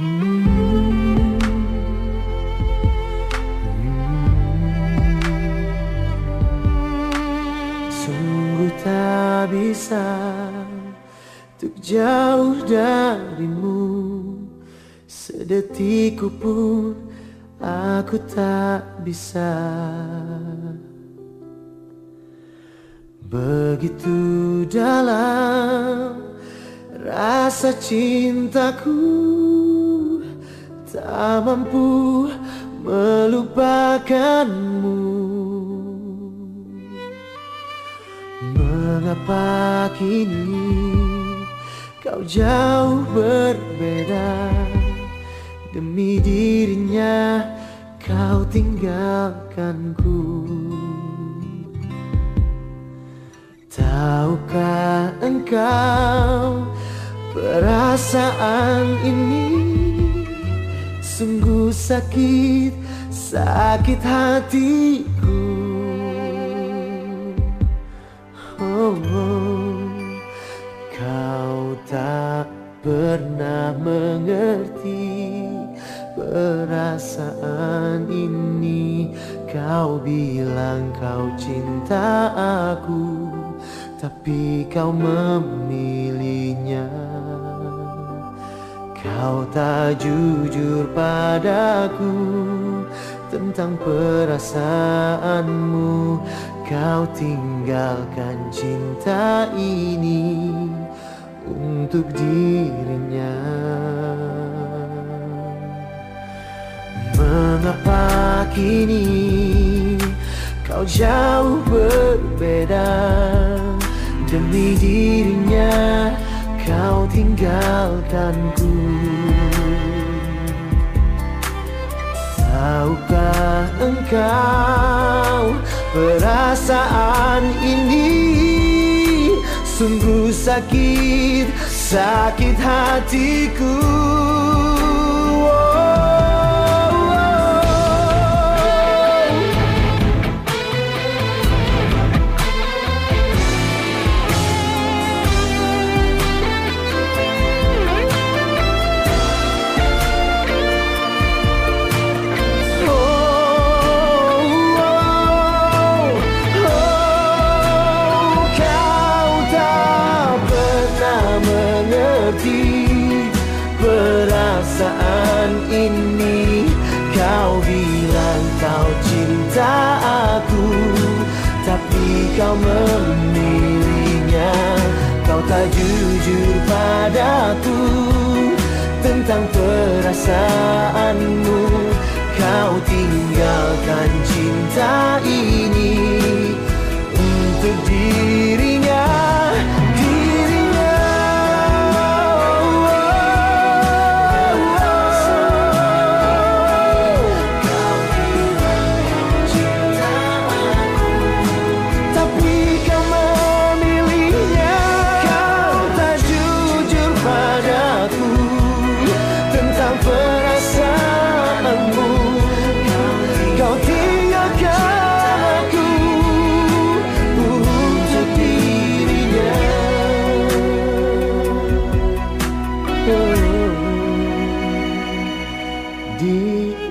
Sungguh tak bisa Untuk jauh darimu. Sedetikku pun Aku tak bisa. Begitu dalam Rasa cintaku Tak mampu melupakanmu. Mengapa kini kau jauh berbeda? Demi dirinya kau tinggalkanku. Tahukah engkau perasaan ini Sakit, sakit hatiku oh, oh. Kau tak pernah mengerti perasaan ini Kau bilang kau cinta aku tapi kau memilihnya Kau tak jujur padaku Tentang perasaanmu. Kau tinggalkan cinta ini Untuk dirinya. Mengapa kini Kau jauh berbeda Demi dirinya kau tinggalkanku. Tahukah engkau perasaan ini? Sungguh sakit, sakit hatiku ini Kau bilang kau cinta aku Tapi kau memilihnya Kau tak jujur padaku Tentang perasaanmu Kau tinggalkan cinta deep